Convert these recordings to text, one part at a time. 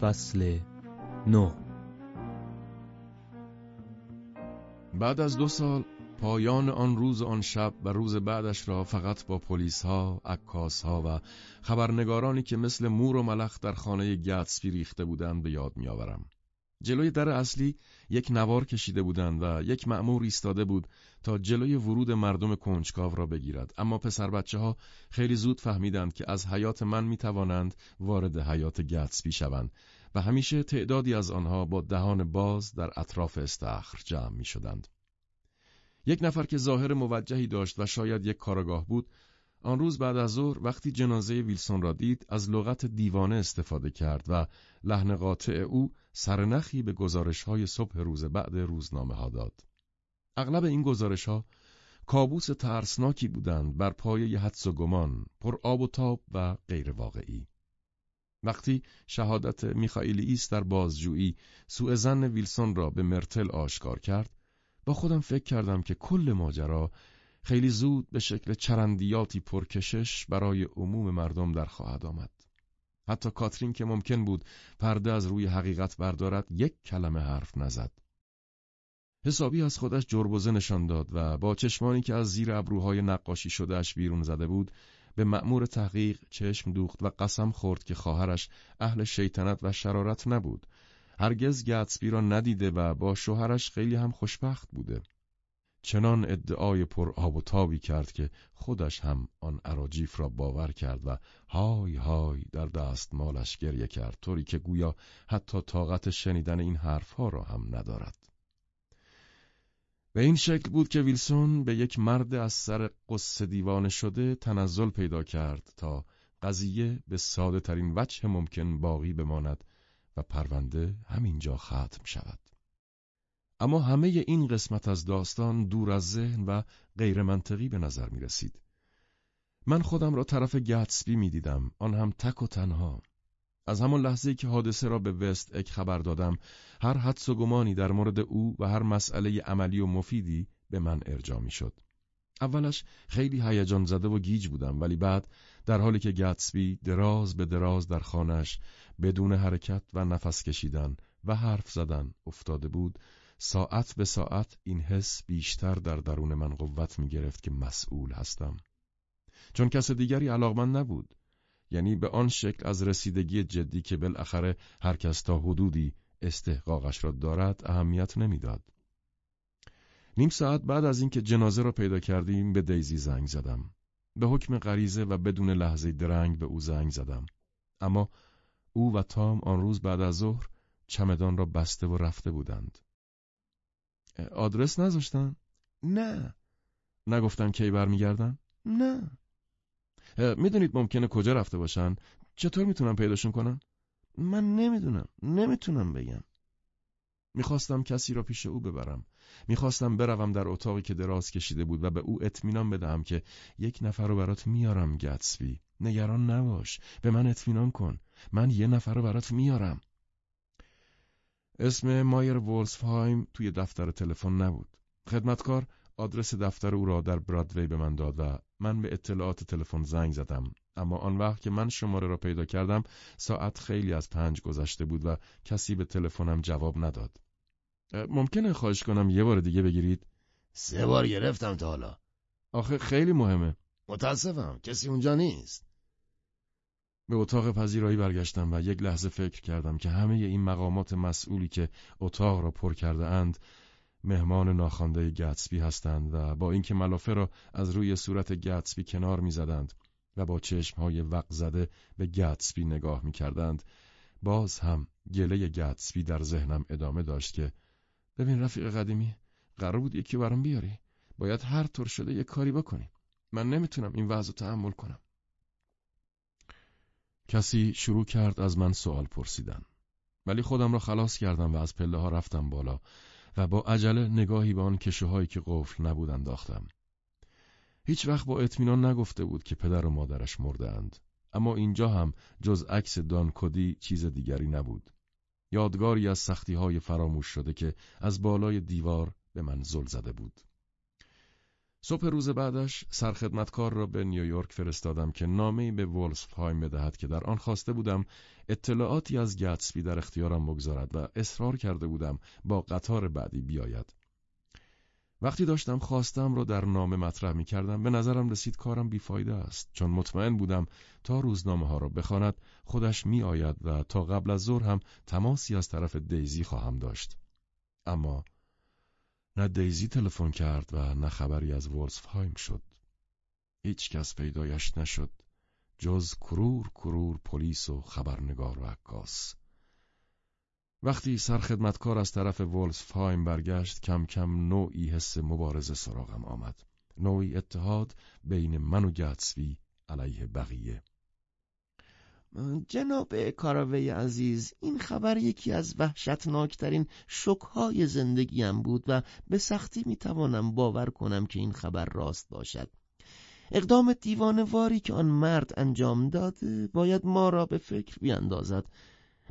فصل نو بعد از دو سال پایان آن روز آن شب و روز بعدش را فقط با پلیس ها، عکاس ها و خبرنگارانی که مثل مور و ملخ در خانه گتسبی ریخته بودند به یاد میآورم. جلوی در اصلی یک نوار کشیده بودند و یک مأمور ایستاده بود تا جلوی ورود مردم کنجکاو را بگیرد اما پسر بچه ها خیلی زود فهمیدند که از حیات من می توانند وارد حیات گتسبی شوند و همیشه تعدادی از آنها با دهان باز در اطراف استخر جمع می شدند. یک نفر که ظاهر موجهی داشت و شاید یک کارگاه بود آن روز بعد از ظهر وقتی جنازه ویلسون را دید از لغت دیوانه استفاده کرد و لحن قاطع او سرنخی به گزارش های صبح روز بعد روزنامه ها داد. اغلب این گزارش ها کابوس ترسناکی بودند بر پایه حدس و گمان، پر آب و تاب و غیر واقعی. وقتی شهادت میخائیل ایست در بازجویی سوء زن ویلسون را به مرتل آشکار کرد، با خودم فکر کردم که کل ماجرا خیلی زود به شکل چرندیاتی پرکشش برای عموم مردم در خواهد آمد. حتی کاترین که ممکن بود پرده از روی حقیقت بردارد یک کلمه حرف نزد. حسابی از خودش جربوزه نشان داد و با چشمانی که از زیر ابروهای نقاشی شدهش بیرون زده بود به مأمور تحقیق چشم دوخت و قسم خورد که خواهرش اهل شیطنت و شرارت نبود. هرگز گتسبی را ندیده و با شوهرش خیلی هم خوشبخت بوده. چنان ادعای پر آب و تابی کرد که خودش هم آن عراجیف را باور کرد و های های در دست مالش گریه کرد طوری که گویا حتی طاقت شنیدن این حرفها را هم ندارد. به این شکل بود که ویلسون به یک مرد از سر قصه دیوانه شده تنزل پیدا کرد تا قضیه به ساده ترین وجه ممکن باقی بماند و پرونده همینجا ختم شود. اما همه این قسمت از داستان دور از ذهن و غیر منطقی به نظر می رسید. من خودم را طرف گتسبی می دیدم، آن هم تک و تنها. از همان لحظه که حادثه را به وست اک خبر دادم، هر حدس و گمانی در مورد او و هر مسئله عملی و مفیدی به من ارجا می شد. اولش خیلی هیجان زده و گیج بودم ولی بعد در حالی که گتسبی دراز به دراز در خانش بدون حرکت و نفس کشیدن و حرف زدن افتاده بود ساعت به ساعت این حس بیشتر در درون من قوت می گرفت که مسئول هستم. چون کس دیگری علاقمند نبود. یعنی به آن شکل از رسیدگی جدی که بالاخره هر کس تا حدودی استحقاقش را دارد اهمیت نمی‌داد. نیم ساعت بعد از اینکه جنازه را پیدا کردیم به دیزی زنگ زدم. به حکم غریزه و بدون لحظه درنگ به او زنگ زدم. اما او و تام آن روز بعد از ظهر چمدان را بسته و رفته بودند. آدرس نذاشتن؟ نه. نگفتن کی برمیگردن؟ نه. می‌دونید ممکنه کجا رفته باشن؟ چطور می‌تونم پیداشون کنم؟ من نمی‌دونم. نمی‌تونم بگم. می‌خواستم کسی را پیش او ببرم. می‌خواستم بروم در اتاقی که دراز کشیده بود و به او اطمینان بدهم که یک نفر رو برات میارم گتسبی. نگران نباش. به من اطمینان کن. من یه نفر رو برات میارم. اسم مایر وولسفهایم توی دفتر تلفن نبود. خدمتکار آدرس دفتر او را در برادوی به من داد و من به اطلاعات تلفن زنگ زدم اما آن وقت که من شماره را پیدا کردم ساعت خیلی از پنج گذشته بود و کسی به تلفنم جواب نداد. ممکنه خواهش کنم یه بار دیگه بگیرید؟ سه بار گرفتم تا حالا. آخه خیلی مهمه. متاسفم کسی اونجا نیست. به اتاق پذیرایی برگشتم و یک لحظه فکر کردم که همه این مقامات مسئولی که اتاق را پر کرده اند مهمان ناخوانده گتسبی هستند و با اینکه ملافه را از روی صورت گتسبی کنار می‌زدند و با چشمهای وق زده به گتسبی نگاه می‌کردند باز هم گله گتسبی در ذهنم ادامه داشت که ببین رفیق قدیمی قرار بود یکی برام بیاری. باید هر طور شده یک کاری بکنی. من نمی‌تونم این وضع تحمل کنم. کسی شروع کرد از من سوال پرسیدن. ولی خودم را خلاص کردم و از پله ها رفتم بالا و با عجله نگاهی به آن کشوهایی که قفل نبود انداختم. هیچ وقت با اطمینان نگفته بود که پدر و مادرش مرده اند. اما اینجا هم جز عکس دان کدی چیز دیگری نبود. یادگاری از سختی های فراموش شده که از بالای دیوار به من زل زده بود. صبح روز بعدش سرخدمتکار را به نیویورک فرستادم که نامه‌ای به وولسفهایم بدهد که در آن خواسته بودم اطلاعاتی از گتسبی در اختیارم بگذارد و اصرار کرده بودم با قطار بعدی بیاید. وقتی داشتم خواستم را در نامه مطرح می کردم به نظرم رسید کارم بیفایده است چون مطمئن بودم تا روزنامه ها را بخواند خودش می آید و تا قبل از ظهر هم تماسی از طرف دیزی خواهم داشت. اما نه دیزی تلفن کرد و نه خبری از ورزفهایم شد. هیچ کس پیدایش نشد جز کرور کرور پلیس و خبرنگار و عکاس. وقتی سرخدمتکار از طرف ولسفهایم برگشت کم کم نوعی حس مبارزه سراغم آمد. نوعی اتحاد بین من و گتسوی علیه بقیه. جناب کاراوی عزیز این خبر یکی از وحشتناکترین شکهای زندگیم بود و به سختی می‌توانم باور کنم که این خبر راست باشد. اقدام دیوانواری که آن مرد انجام داده باید ما را به فکر بیاندازد.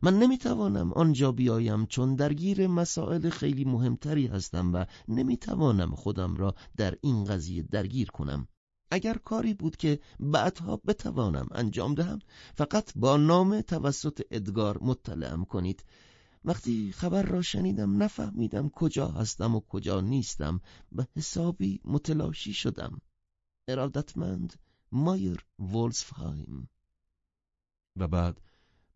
من نمی‌توانم آنجا بیایم چون درگیر مسائل خیلی مهمتری هستم و نمی‌توانم خودم را در این قضیه درگیر کنم. اگر کاری بود که بعدها بتوانم انجام دهم فقط با نام توسط ادگار مطلعم کنید. وقتی خبر را شنیدم نفهمیدم کجا هستم و کجا نیستم. و حسابی متلاشی شدم. ارادتمند مایر وولسفهایم و بعد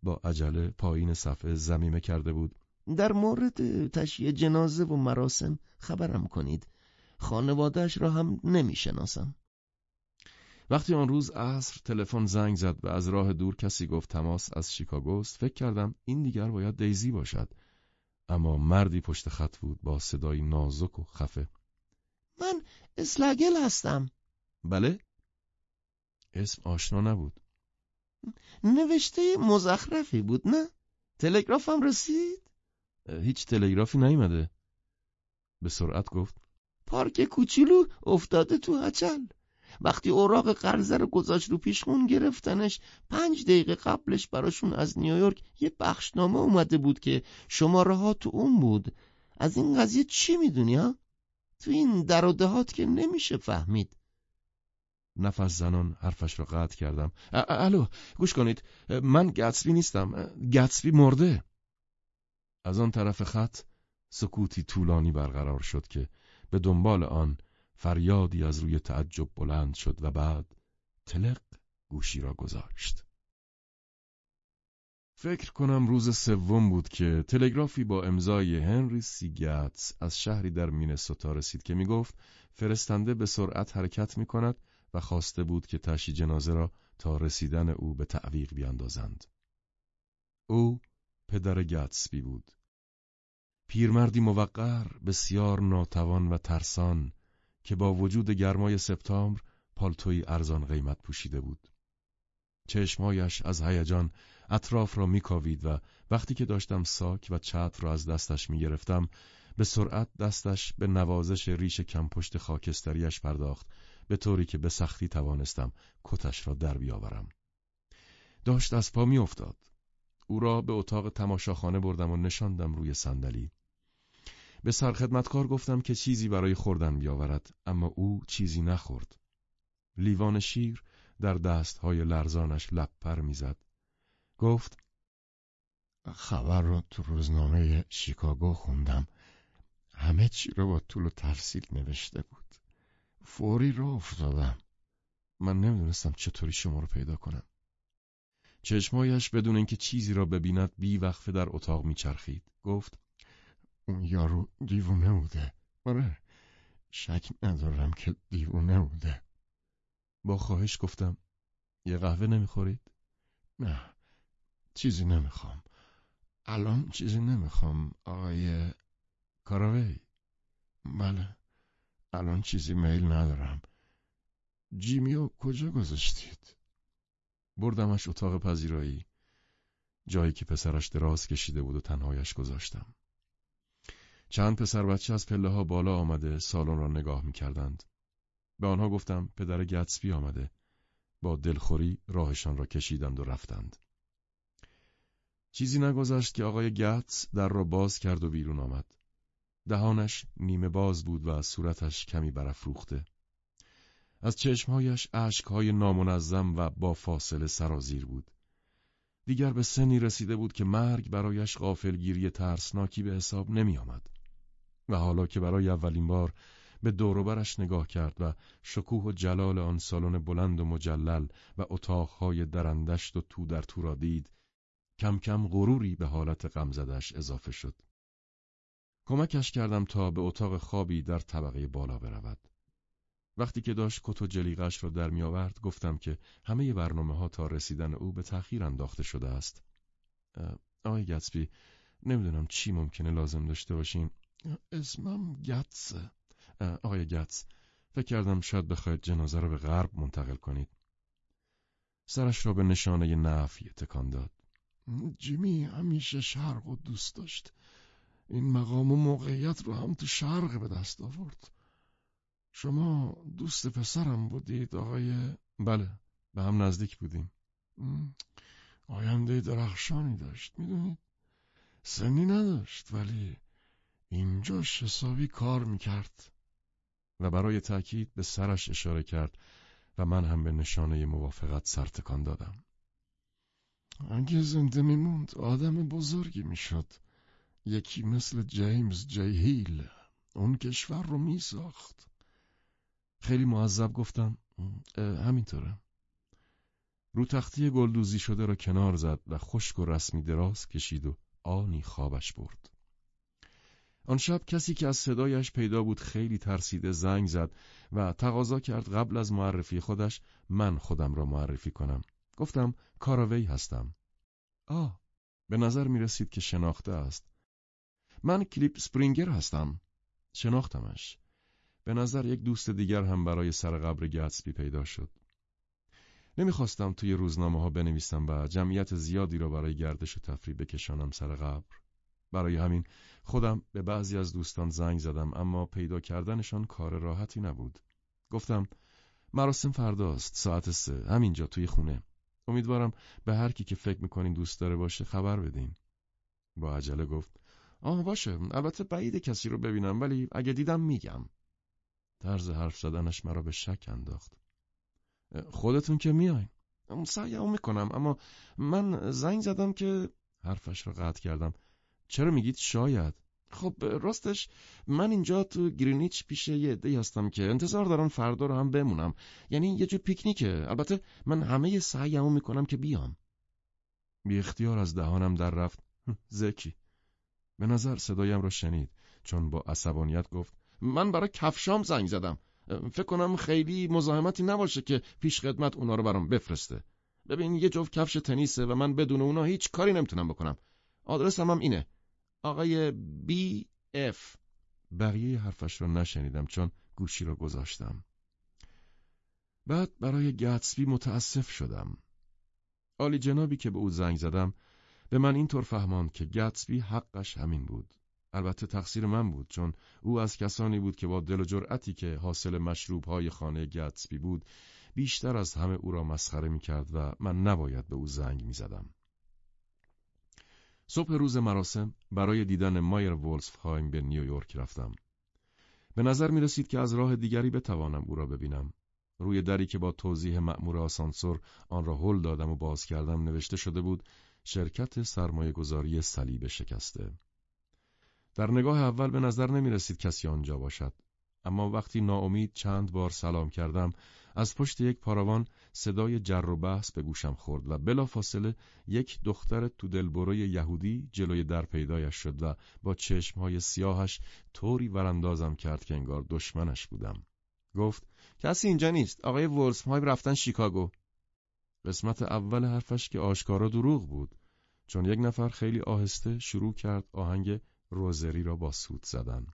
با عجله پایین صفحه زمیمه کرده بود. در مورد تشییع جنازه و مراسم خبرم کنید. خانوادهش را هم نمی‌شناسم. وقتی آن روز عصر تلفن زنگ زد و از راه دور کسی گفت تماس از شیکاگوست فکر کردم این دیگر باید دیزی باشد. اما مردی پشت خط بود با صدایی نازک و خفه. من اسلگل هستم. بله؟ اسم آشنا نبود. نوشته مزخرفی بود نه؟ تلگرافم رسید؟ هیچ تلگرافی نیامده. به سرعت گفت. پارک کوچولو افتاده تو هچل. وقتی اوراق قرضه رو گذاشت رو پیشخون گرفتنش پنج دقیقه قبلش براشون از نیویورک یه بخشنامه اومده بود که شماره ها تو اون بود. از این قضیه چی می‌دونی ها؟ تو این در و دهات که نمیشه فهمید. نفس زنان حرفش را قطع کردم. الو گوش کنید. من گتسبی نیستم. گتسبی مرده. از آن طرف خط سکوتی طولانی برقرار شد که به دنبال آن فریادی از روی تعجب بلند شد و بعد تلق گوشی را گذاشت. فکر کنم روز سوم بود که تلگرافی با امضای هنری سیگتس از شهری در مینسوتا رسید که می‌گفت فرستنده به سرعت حرکت می کند و خواسته بود که تشی جنازه را تا رسیدن او به تعویق بیاندازند. او پدر گتسبی بود. پیرمردی موقر بسیار ناتوان و ترسان که با وجود گرمای سپتامبر پالتوی ارزان قیمت پوشیده بود. چشمایش از هیجان اطراف را میکاوید و وقتی که داشتم ساک و چتر را از دستش می‌گرفتم به سرعت دستش به نوازش ریش کمپشت خاکستریش پرداخت به طوری که به سختی توانستم کتش را در بیاورم. داشت از پا میافتاد. او را به اتاق تماشاخانه بردم و نشاندم روی صندلی. به سرخدمتکار گفتم که چیزی برای خوردن بیاورد اما او چیزی نخورد. لیوان شیر در دستهای لرزانش لپر می‌زد. گفت خبر رو تو روزنامه شیکاگو خوندم. همه چی رو با طول و تفصیل نوشته بود. فوری رو افتادم. من نمی‌دونستم چطوری شما رو پیدا کنم. چشمایش بدون اینکه چیزی را ببیند بی وقفه در اتاق میچرخید. گفت اون یارو دیوونه بوده. آره شک ندارم که دیوونه بوده. با خواهش گفتم یه قهوه نمی‌خورید؟ نه چیزی نمی‌خوام. الان چیزی نمی‌خوام آقای کاراوی. بله الان چیزی میل ندارم. جیمیو کجا گذاشتید؟ بردمش اتاق پذیرایی. جایی که پسرش دراز کشیده بود و تنهایش گذاشتم. چند پسر بچه از پله ها بالا آمده سالن را نگاه می کردند. به آنها گفتم پدر گتسبی آمده. با دلخوری راهشان را کشیدند و رفتند. چیزی نگذشت که آقای گتس در را باز کرد و بیرون آمد. دهانش نیمه باز بود و صورتش کمی برافروخته. از چشمهایش اشکهای نامنظم و با فاصله سرازیر بود. دیگر به سنی رسیده بود که مرگ برایش غافلگیری ترسناکی به حساب نمی آمد. و حالا که برای اولین بار به دوروبرش نگاه کرد و شکوه و جلال آن سالن بلند و مجلل و اتاقهای درندشت و تو در تو را دید کم کم غروری به حالت غمزدش اضافه شد. کمکش کردم تا به اتاق خوابی در طبقه بالا برود. وقتی که داشت کت و جلیقش را در می گفتم که همه برنامه ها تا رسیدن او به تأخیر انداخته شده است. آقای گتسبی نمی‌دونم چی ممکنه لازم داشته باشین. اسمم گتسه. آقای گتس فکر کردم شاید بخواید جنازه را به غرب منتقل کنید. سرش را به نشانه نفی تکان داد. جیمی همیشه شرق و دوست داشت. این مقام و موقعیت رو هم تو شرق به دست آورد. شما دوست پسرم بودید آقای بله به هم نزدیک بودیم آینده درخشانی داشت می‌دونید سنی نداشت ولی اینجاش حسابی کار می‌کرد و برای تأکید به سرش اشاره کرد و من هم به نشانه موافقت سرتکان دادم. اگه زنده میموند آدم بزرگی می‌شد. یکی مثل جیمز جی هیل اون کشور رو میساخت. خیلی معذب گفتم. همینطوره. رو تختی گلدوزی شده را کنار زد و خشک و رسمی دراز کشید و آنی خوابش برد. آن شب کسی که از صدایش پیدا بود خیلی ترسیده زنگ زد و تقاضا کرد قبل از معرفی خودش من خودم را معرفی کنم. گفتم کاراوی هستم. آه به نظر می رسید که شناخته است. من کلیپ سپرینگر هستم. شناختمش. به نظر یک دوست دیگر هم برای سر قبر گتسبی پیدا شد. نمی‌خواستم توی روزنامه ها بنویسم و جمعیت زیادی را برای گردش و تفریح بکشانم سر قبر. برای همین خودم به بعضی از دوستان زنگ زدم اما پیدا کردنشان کار راحتی نبود. گفتم مراسم فرداست ساعت سه همینجا توی خونه. امیدوارم به هر کی که فکر می‌کنین دوست داره باشه خبر بدین. با عجله گفت آه باشه البته بعید کسی رو ببینم ولی اگه دیدم میگم. طرز حرف زدنش مرا به شک انداخت. خودتون که میاین. سعیم می‌کنم اما من زنگ زدم که حرفش را قطع کردم. چرا میگید شاید؟ خب راستش من اینجا تو گرینیچ پیش یه عده هستم که انتظار دارم فردا رو هم بمونم. یعنی یه جو پیکنیکه. البته من همه سعیمو می‌کنم که بیام. بی اختیار از دهانم در رفت. زکی. به نظر صدایم را شنید. چون با عصبانیت گفت من برای کفشام زنگ زدم. فکر کنم خیلی مزاحمتی نباشه که پیش خدمت اونا رو برام بفرسته. ببین یه جفت کفش تنیسه و من بدون اونا هیچ کاری نمی‌تونم بکنم. آدرسم هم اینه. آقای بی اف. بقیه حرفش رو نشنیدم چون گوشی رو گذاشتم. بعد برای گتسبی متاسف شدم. آلی جنابی که به او زنگ زدم به من اینطور فهماند که گتسبی حقش همین بود. البته تقصیر من بود چون او از کسانی بود که با دل و جرأتی که حاصل مشروب های خانه گتسبی بود بیشتر از همه او را مسخره می کرد و من نباید به او زنگ می زدم. صبح روز مراسم برای دیدن مایر وولفهایم به نیویورک رفتم. به نظر می رسید که از راه دیگری بتوانم او را ببینم. روی دری که با توضیح مأمور آسانسور آن را هل دادم و باز کردم نوشته شده بود شرکت سرمایه گذاری صلیب شکسته. در نگاه اول به نظر نمی رسید کسی آنجا باشد. اما وقتی ناامید چند بار سلام کردم از پشت یک پاراوان صدای جر و بحث به گوشم خورد و بلافاصله یک دختر تو دلبروی یهودی جلوی در پیدایش شد و با چشمهای سیاهش طوری وراندازم کرد که انگار دشمنش بودم. گفت کسی اینجا نیست آقای های رفتن شیکاگو. قسمت اول حرفش که آشکارا دروغ بود چون یک نفر خیلی آهسته شروع کرد آهنگ روزری را با سوت زدن.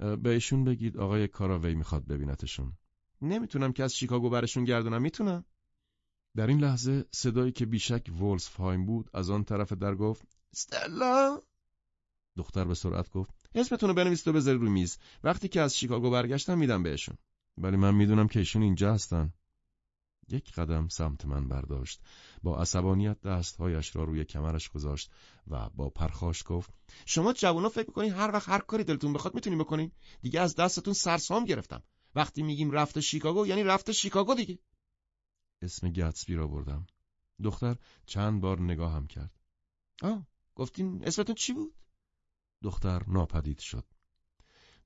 به ایشون بگید آقای کاراوی می‌خواد ببینتشون. نمی‌تونم که از شیکاگو برشون گردونم. می‌تونم؟ در این لحظه صدایی که بیشک وولسفهایم بود از آن طرف در گفت استلا! دختر به سرعت گفت اسمتون رو بنویسید و بذارید روی میز. وقتی که از شیکاگو برگشتم میدم بهشون. ولی من می‌دونم که ایشون اینجا هستن. یک قدم سمت من برداشت با عصبانیت دستهایش را روی کمرش گذاشت و با پرخاش گفت شما جوونا فکر می‌کنین هر وقت هر کاری دلتون بخواد می‌تونین بکنین؟ دیگه از دستتون سرسام گرفتم. وقتی میگیم رفته شیکاگو یعنی رفته شیکاگو دیگه. اسم گتسبی را بردم. دختر چند بار نگاهم کرد. آه گفتین اسمتون چی بود؟ دختر ناپدید شد.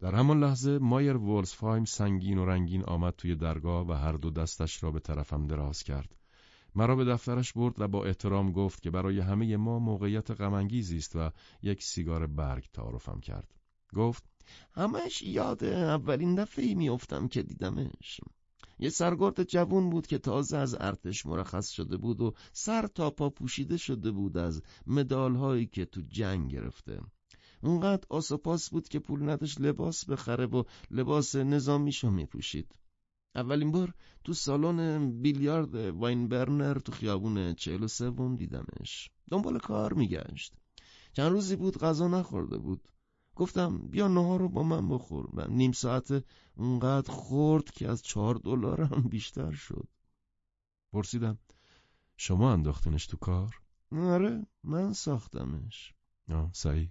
در همان لحظه مایر وولسفایم سنگین و رنگین آمد توی درگاه و هر دو دستش را به طرفم دراز کرد. مرا به دفترش برد و با احترام گفت که برای همه ما موقعیت غمانگیزی است و یک سیگار برگ تعارفم کرد. گفت همش یاد اولین دفعه میافتم که دیدمش. یه سرگرد جوون بود که تازه از ارتش مرخص شده بود و سر تا پا پوشیده شده بود از مدال هایی که تو جنگ گرفته. اونقدر آسپاس بود که پول نداشت لباس بخره و لباس نظامیشو میپوشید. اولین بار تو سالن بیلیارد واین برنر تو خیابون چهل و سوم دیدمش. دنبال کار میگشت. چند روزی بود غذا نخورده بود. گفتم بیا نهار رو با من بخور. و نیم ساعت اونقدر خورد که از چهار دلار هم بیشتر شد. پرسیدم شما انداختنش تو کار؟ آره من ساختمش. آه صحیح.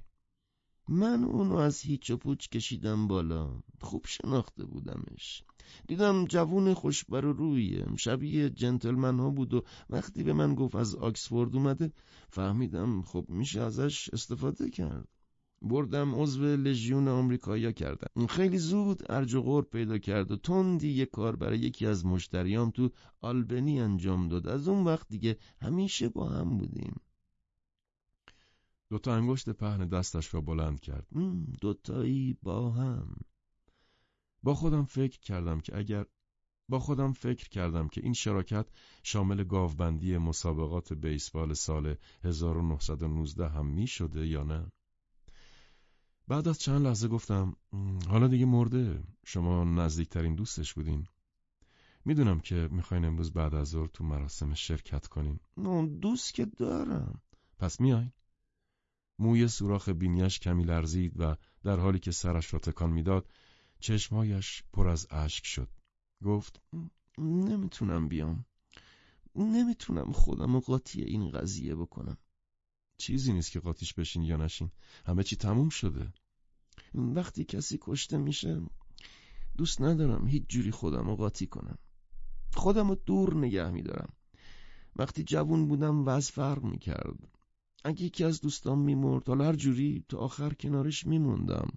من اونو از هیچ و پوچ کشیدم بالا. خوب شناخته بودمش. دیدم جوون خوشبر و رویه. شبیه جنتلمن ها بود و وقتی به من گفت از آکسفورد اومده فهمیدم خب میشه ازش استفاده کرد. بردم عضو لژیون آمریکایا کردم. خیلی زود ارج و پیدا کرد و تندی یه کار برای یکی از مشتریام تو آلبنی انجام داد. از اون وقت دیگه همیشه با هم بودیم. دوتا انگشت پهن دستش را بلند کرد. دوتایی با هم. با خودم فکر کردم که اگر با خودم فکر کردم که این شراکت شامل گاوبندی مسابقات بیسبال سال 1919 هم می شده یا نه. بعد از چند لحظه گفتم حالا دیگه مرده. شما نزدیکترین دوستش بودین. می‌دونم که می‌خواین امروز بعد از ظهر تو مراسم شرکت کنین. دوست که دارم. پس میاین موی سوراخ بینیش کمی لرزید و در حالی که سرش را تکان می‌داد چشمهایش پر از اشک شد. گفت نمی‌تونم بیام. نمی‌تونم خودم قاطی این قضیه بکنم. چیزی نیست که قاطیش بشین یا نشین. همه چی تموم شده. وقتی کسی کشته میشه دوست ندارم هیچ جوری خودم رو قاطی کنم. خودم رو دور نگه میدارم. وقتی جوون بودم وز فرق می‌کرد. اگه یکی از دوستان میمرد حالا هر جوری تا آخر کنارش میموندم.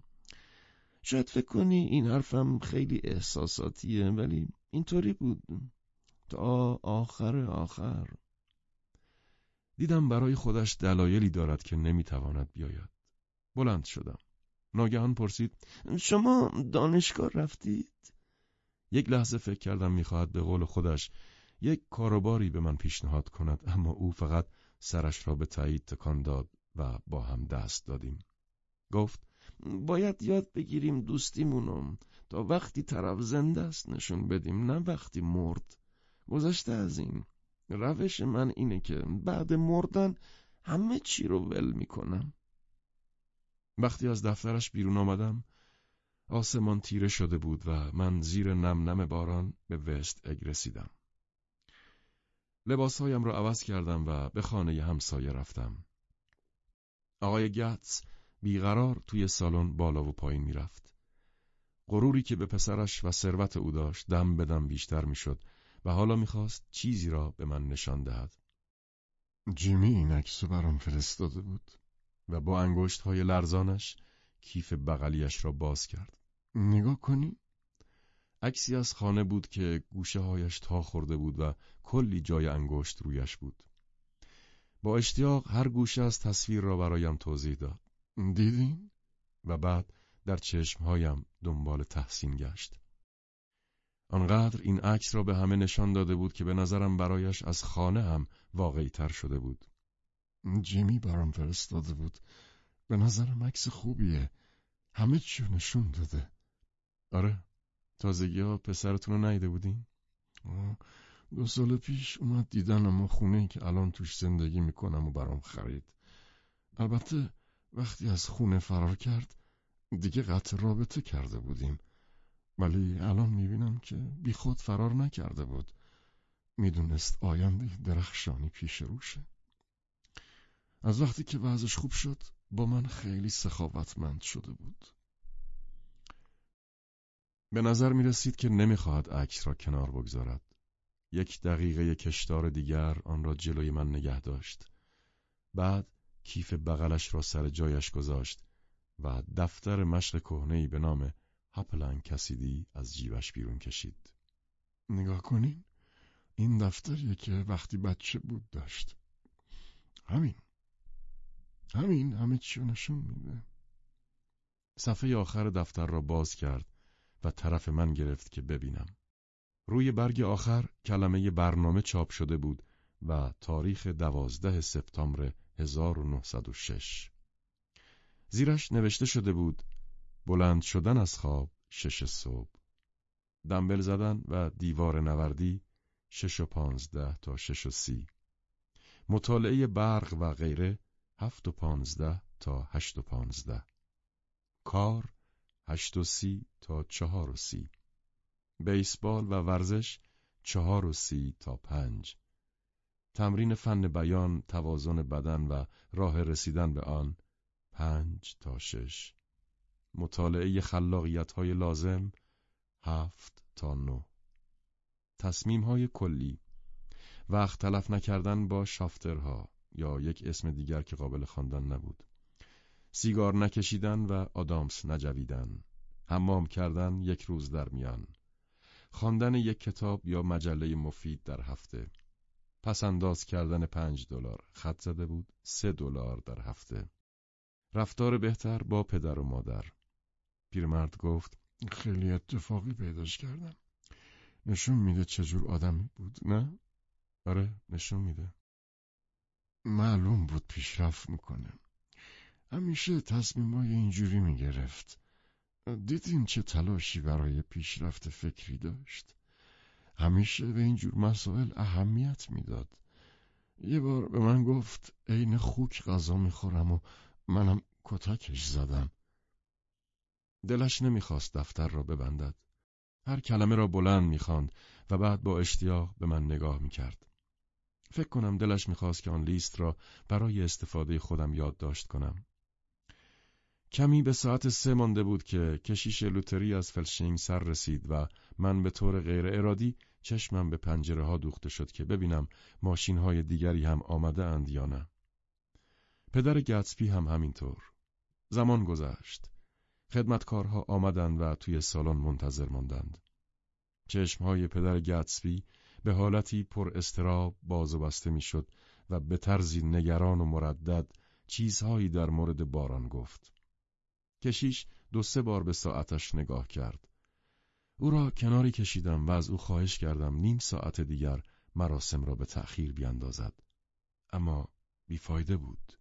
شاید فکر کنی این حرفم خیلی احساساتیه ولی اینطوری بود. تا آخر آخر. دیدم برای خودش دلایلی دارد که نمی‌تواند بیاید. بلند شدم. ناگهان پرسید شما دانشگاه رفتید؟ یک لحظه فکر کردم می‌خواهد به قول خودش یک کاروباری به من پیشنهاد کند اما او فقط سرش را به تایید تکان داد و با هم دست دادیم. گفت باید یاد بگیریم دوستیمونم. تا وقتی طرف زنده است نشون بدیم نه وقتی مرد. گذشته از این. روش من اینه که بعد مردن همه چی رو ول می‌کنم. وقتی از دفترش بیرون آمدم آسمان تیره شده بود و من زیر نم نم باران به وست اگ رسیدم. لباسهایم را عوض کردم و به خانه همسایه رفتم آقای گتس بیقرار توی سالن بالا و پایین می‌رفت. غروری که به پسرش و ثروت او داشت دم بدم بیشتر می‌شد و حالا می‌خواست چیزی را به من نشان دهد. جیمی این عکس برام فرستاده بود و با انگشت های لرزانش کیف بغلیش را باز کرد. نگاه کنی؟ عکسی از خانه بود که گوشه هایش تا خورده بود و کلی جای انگشت رویش بود. با اشتیاق هر گوشه از تصویر را برایم توضیح داد. دیدین؟ و بعد در چشمهایم دنبال تحسین گشت. آنقدر این عکس را به همه نشان داده بود که به نظرم برایش از خانه هم واقعی تر شده بود. جیمی برام فرستاده بود. به نظرم عکس خوبیه. همه چی نشون داده. آره. تازگی ها پسرتون رو نیده بودین؟ دو سال پیش اومد دیدن اما خونه که الان توش زندگی می‌کنم و برام خرید. البته وقتی از خونه فرار کرد دیگه قطع رابطه کرده بودیم ولی الان می‌بینم که بی خود فرار نکرده بود می‌دونست آینده درخشانی پیش روشه از وقتی که وضعش خوب شد با من خیلی سخاوتمند شده بود به نظر می رسید که نمی‌خواهد عکس را کنار بگذارد. یک دقیقه کشدار دیگر آن را جلوی من نگه داشت. بعد کیف بغلش را سر جایش گذاشت و دفتر مشق کهنه‌ای به نام هپلن کسیدی از جیبش بیرون کشید. نگاه کنین این دفتریه که وقتی بچه بود داشت همین همین همه چی نشون میده صفحه آخر دفتر را باز کرد و طرف من گرفت که ببینم. روی برگ آخر کلمه برنامه چاپ شده بود و تاریخ دوازده سپتامبر 1906 زیرش نوشته شده بود بلند شدن از خواب شش صبح. دنبل زدن و دیوار نوردی شش و پانزده تا شش و سی. مطالعه برق و غیره هفت و پانزده تا هشت و پانزده. کار هشت و سی تا چهار و سی. بیسبال و ورزش چهار و سی تا پنج. تمرین فن بیان توازن بدن و راه رسیدن به آن پنج تا شش. مطالعه خلاقیت های لازم هفت تا نو تصمیم های کلی. وقت تلف نکردن با شافترها یا یک اسم دیگر که قابل خواندن نبود. سیگار نکشیدن و آدامس نجویدن. حمام کردن یک روز در میان. خواندن یک کتاب یا مجله مفید در هفته. پس انداز کردن پنج دلار. خط زده بود. سه دلار در هفته. رفتار بهتر با پدر و مادر. پیرمرد گفت خیلی اتفاقی پیداش کردم. نشون میده چجور آدمی بود. نه؟ آره نشون میده. معلوم بود پیشرفت می‌کنه. همیشه تصمیمای اینجوری می‌گرفت. دیدین چه تلاشی برای پیشرفت فکری داشت؟ همیشه به اینجور مسائل اهمیت می‌داد. یه بار به من گفت عین خوک غذا می‌خورم و منم کتکش زدم. دلش نمی‌خواست دفتر را ببندد. هر کلمه را بلند می‌خواند و بعد با اشتیاق به من نگاه می‌کرد. فکر کنم دلش می‌خواست که آن لیست را برای استفاده خودم یادداشت کنم. کمی به ساعت سه مانده بود که کشیش لوتری از فلشینگ سر رسید و من به طور غیر ارادی چشمم به پنجره ها دوخته شد که ببینم ماشین های دیگری هم آمده اند یا نه. پدر گتسپی هم همینطور. زمان گذشت. خدمتکارها آمدند و توی سالن منتظر ماندند. چشمهای پدر گتسبی به حالتی پر استراب باز و بسته می‌شد و به طرزی نگران و مردد چیزهایی در مورد باران گفت. کشیش دو سه بار به ساعتش نگاه کرد. او را کناری کشیدم و از او خواهش کردم نیم ساعت دیگر مراسم را به تأخیر بیاندازد. اما بیفایده بود.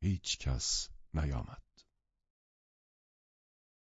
هیچ کس نیامد.